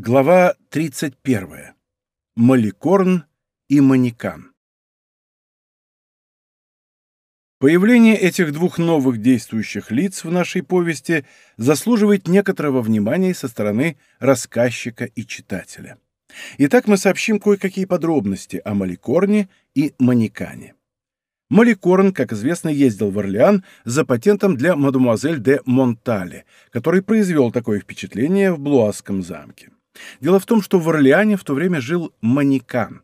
Глава 31. Маликорн и Манекан. Появление этих двух новых действующих лиц в нашей повести заслуживает некоторого внимания со стороны рассказчика и читателя. Итак, мы сообщим кое-какие подробности о Маликорне и Манекане. Маликорн, как известно, ездил в Орлеан за патентом для мадемуазель де Монтале, который произвел такое впечатление в Блуасском замке. Дело в том, что в Орлеане в то время жил Манекан.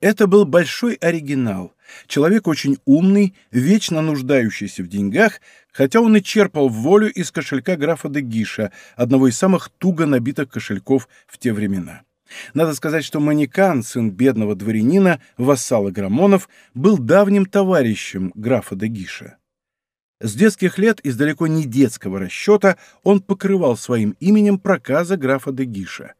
Это был большой оригинал, человек очень умный, вечно нуждающийся в деньгах, хотя он и черпал волю из кошелька графа де Гиша, одного из самых туго набитых кошельков в те времена. Надо сказать, что Манекан, сын бедного дворянина, вассала Грамонов, был давним товарищем графа де Гиша. С детских лет из далеко не детского расчета он покрывал своим именем проказа графа де Гиша.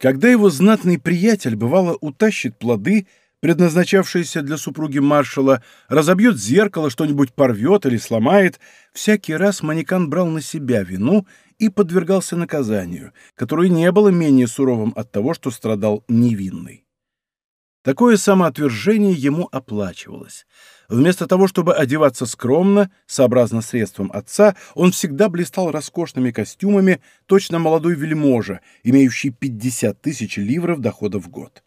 Когда его знатный приятель, бывало, утащит плоды, предназначавшиеся для супруги маршала, разобьет зеркало, что-нибудь порвет или сломает, всякий раз манекан брал на себя вину и подвергался наказанию, которое не было менее суровым от того, что страдал невинный. Такое самоотвержение ему оплачивалось. Вместо того, чтобы одеваться скромно, сообразно средствам отца, он всегда блистал роскошными костюмами, точно молодой вельможа, имеющий 50 тысяч ливров дохода в год.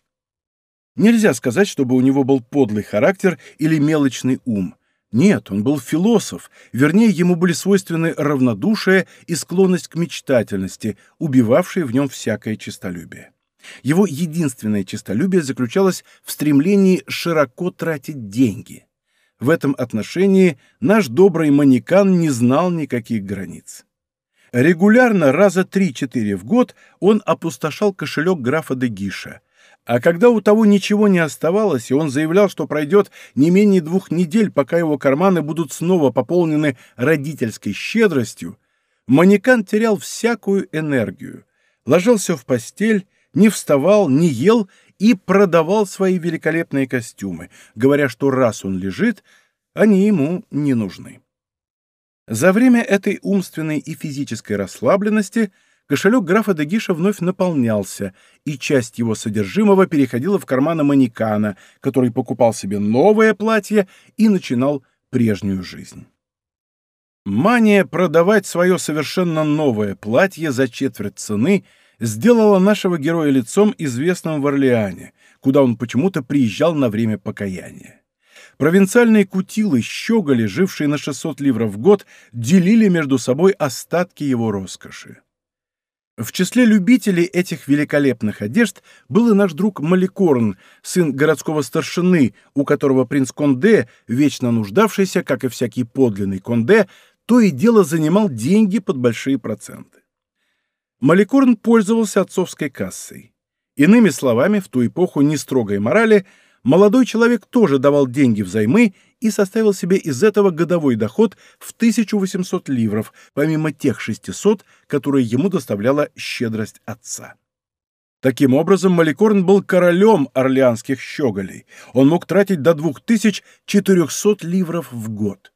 Нельзя сказать, чтобы у него был подлый характер или мелочный ум. Нет, он был философ, вернее, ему были свойственны равнодушие и склонность к мечтательности, убивавшие в нем всякое честолюбие. Его единственное честолюбие заключалось в стремлении широко тратить деньги. В этом отношении наш добрый манекан не знал никаких границ. Регулярно, раза три-четыре в год, он опустошал кошелек графа де Гиша, а когда у того ничего не оставалось, и он заявлял, что пройдет не менее двух недель, пока его карманы будут снова пополнены родительской щедростью, манекан терял всякую энергию, ложился в постель, не вставал, не ел и продавал свои великолепные костюмы, говоря, что раз он лежит, они ему не нужны. За время этой умственной и физической расслабленности кошелек графа Дегиша вновь наполнялся, и часть его содержимого переходила в карманы манекана, который покупал себе новое платье и начинал прежнюю жизнь. Мания продавать свое совершенно новое платье за четверть цены — сделала нашего героя лицом известным в Орлеане, куда он почему-то приезжал на время покаяния. Провинциальные кутилы, щеголи, жившие на 600 ливров в год, делили между собой остатки его роскоши. В числе любителей этих великолепных одежд был и наш друг Маликорн, сын городского старшины, у которого принц Конде, вечно нуждавшийся, как и всякий подлинный Конде, то и дело занимал деньги под большие проценты. Маликорн пользовался отцовской кассой. Иными словами, в ту эпоху не строгой морали, молодой человек тоже давал деньги взаймы и составил себе из этого годовой доход в 1800 ливров, помимо тех 600, которые ему доставляла щедрость отца. Таким образом, Маликорн был королем орлеанских щеголей. Он мог тратить до 2400 ливров в год.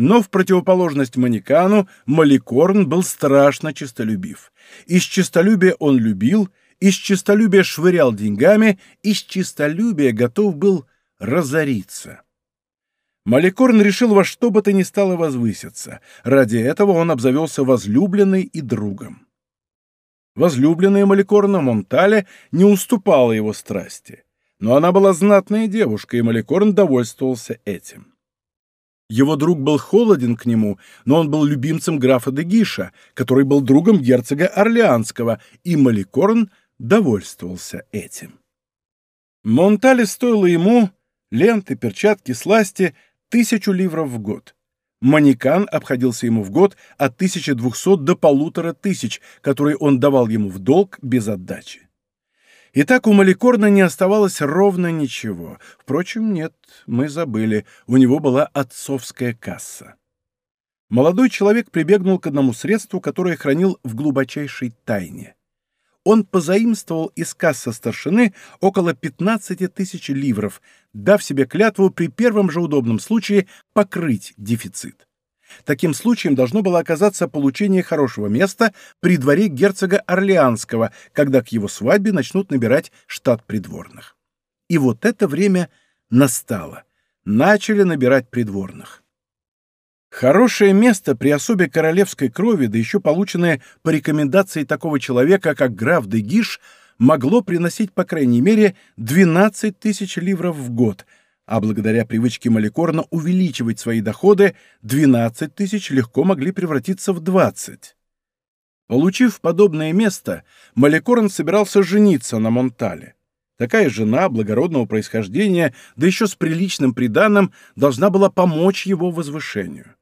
Но в противоположность Манекану Маликорн был страшно честолюбив. Из честолюбия он любил, из честолюбия швырял деньгами, из честолюбия готов был разориться. Маликорн решил во что бы то ни стало возвыситься. Ради этого он обзавелся возлюбленной и другом. Возлюбленная Маликорна Монтале не уступала его страсти. Но она была знатная девушка, и Маликорн довольствовался этим. Его друг был холоден к нему, но он был любимцем графа де Гиша, который был другом герцога Орлеанского, и Маликорн довольствовался этим. Монтале стоило ему ленты, перчатки, сласти тысячу ливров в год. Манекан обходился ему в год от 1200 до полутора тысяч, которые он давал ему в долг без отдачи. И так у Маликорна не оставалось ровно ничего. Впрочем, нет, мы забыли, у него была отцовская касса. Молодой человек прибегнул к одному средству, которое хранил в глубочайшей тайне. Он позаимствовал из кассы старшины около 15 тысяч ливров, дав себе клятву при первом же удобном случае покрыть дефицит. Таким случаем должно было оказаться получение хорошего места при дворе герцога Орлеанского, когда к его свадьбе начнут набирать штат придворных. И вот это время настало. Начали набирать придворных. Хорошее место при особе королевской крови, да еще полученное по рекомендации такого человека, как граф де Гиш, могло приносить, по крайней мере, 12 тысяч ливров в год – а благодаря привычке Маликорна увеличивать свои доходы, 12 тысяч легко могли превратиться в 20. Получив подобное место, Маликорн собирался жениться на Монтале. Такая жена благородного происхождения, да еще с приличным приданым, должна была помочь его возвышению.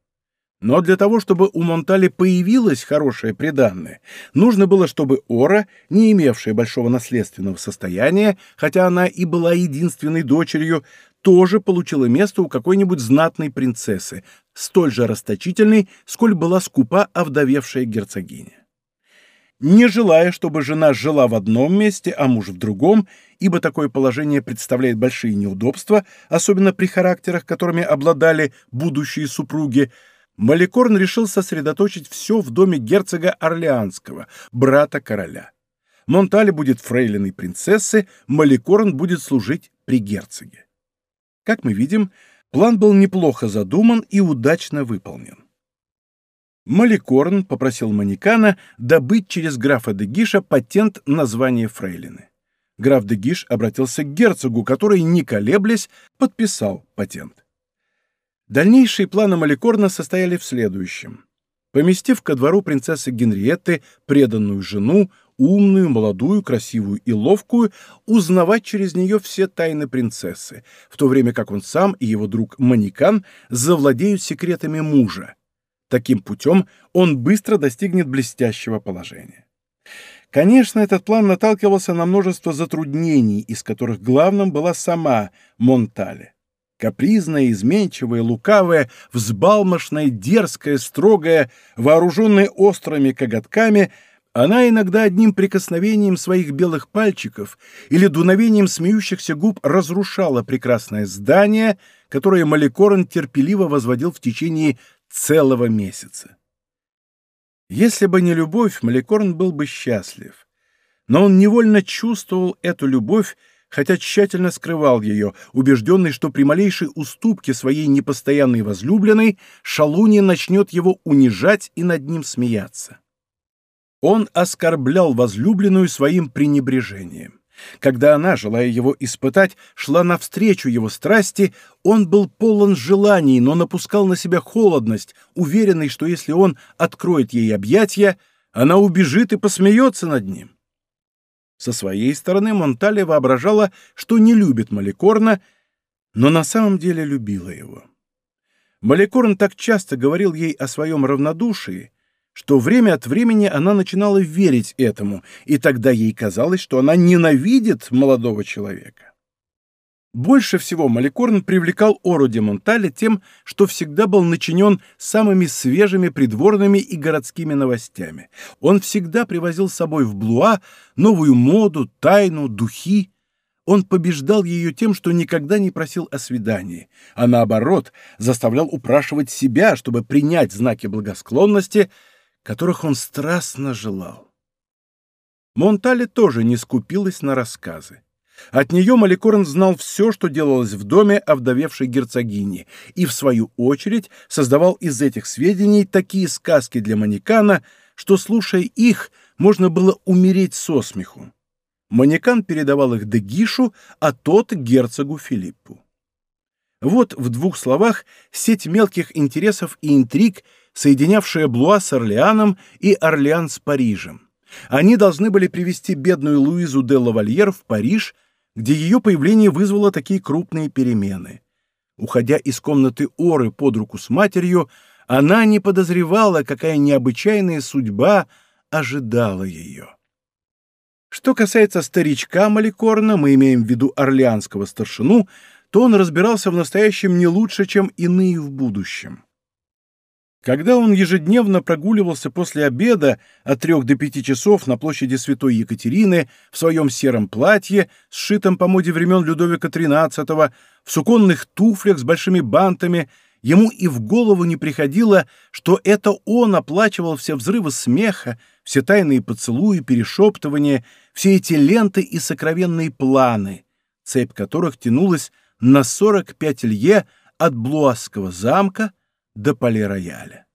Но для того, чтобы у Монтали появилось хорошее приданное, нужно было, чтобы Ора, не имевшая большого наследственного состояния, хотя она и была единственной дочерью, тоже получила место у какой-нибудь знатной принцессы, столь же расточительной, сколь была скупа овдовевшая герцогиня. Не желая, чтобы жена жила в одном месте, а муж в другом, ибо такое положение представляет большие неудобства, особенно при характерах, которыми обладали будущие супруги, Маликорн решил сосредоточить все в доме герцога Орлеанского, брата короля. Монтале будет фрейлиной принцессы, Маликорн будет служить при герцоге. Как мы видим, план был неплохо задуман и удачно выполнен. Маликорн попросил Манекана добыть через графа Дегиша патент на звание фрейлины. Граф Дегиш обратился к герцогу, который, не колеблясь, подписал патент. Дальнейшие планы Маликорна состояли в следующем. Поместив ко двору принцессы Генриетты преданную жену, умную, молодую, красивую и ловкую, узнавать через нее все тайны принцессы, в то время как он сам и его друг Маникан завладеют секретами мужа. Таким путем он быстро достигнет блестящего положения. Конечно, этот план наталкивался на множество затруднений, из которых главным была сама Монтале. Капризная, изменчивая, лукавая, взбалмошная, дерзкая, строгая, вооруженная острыми коготками — она иногда одним прикосновением своих белых пальчиков или дуновением смеющихся губ разрушала прекрасное здание, которое Маликорн терпеливо возводил в течение целого месяца. Если бы не любовь, Маликорн был бы счастлив. Но он невольно чувствовал эту любовь, хотя тщательно скрывал ее, убежденный, что при малейшей уступке своей непостоянной возлюбленной Шалуни начнет его унижать и над ним смеяться. Он оскорблял возлюбленную своим пренебрежением. Когда она, желая его испытать, шла навстречу его страсти, он был полон желаний, но напускал на себя холодность, уверенный, что если он откроет ей объятия, она убежит и посмеется над ним. Со своей стороны Монтале воображала, что не любит Маликорна, но на самом деле любила его. Маликорн так часто говорил ей о своем равнодушии, что время от времени она начинала верить этому, и тогда ей казалось, что она ненавидит молодого человека. Больше всего Маликорн привлекал Ору де Монтале тем, что всегда был начинен самыми свежими придворными и городскими новостями. Он всегда привозил с собой в Блуа новую моду, тайну, духи. Он побеждал ее тем, что никогда не просил о свидании, а наоборот заставлял упрашивать себя, чтобы принять знаки благосклонности – которых он страстно желал. Монтале тоже не скупилась на рассказы. От нее Маликорн знал все, что делалось в доме овдовевшей герцогини, и, в свою очередь, создавал из этих сведений такие сказки для Манекана, что, слушая их, можно было умереть со смеху. Манекан передавал их Дегишу, а тот — герцогу Филиппу. Вот в двух словах сеть мелких интересов и интриг, соединявшая Блуа с Орлеаном и Орлеан с Парижем. Они должны были привести бедную Луизу де Лавальер в Париж, где ее появление вызвало такие крупные перемены. Уходя из комнаты Оры под руку с матерью, она не подозревала, какая необычайная судьба ожидала ее. Что касается старичка Маликорна, мы имеем в виду орлеанского старшину, то он разбирался в настоящем не лучше, чем иные в будущем. Когда он ежедневно прогуливался после обеда от трех до пяти часов на площади Святой Екатерины в своем сером платье, сшитом по моде времен Людовика XIII, в суконных туфлях с большими бантами ему и в голову не приходило, что это он оплачивал все взрывы смеха, все тайные поцелуи, перешептывания, все эти ленты и сокровенные планы, цепь которых тянулась на 45 лье от Блуасского замка до Пале-Рояля.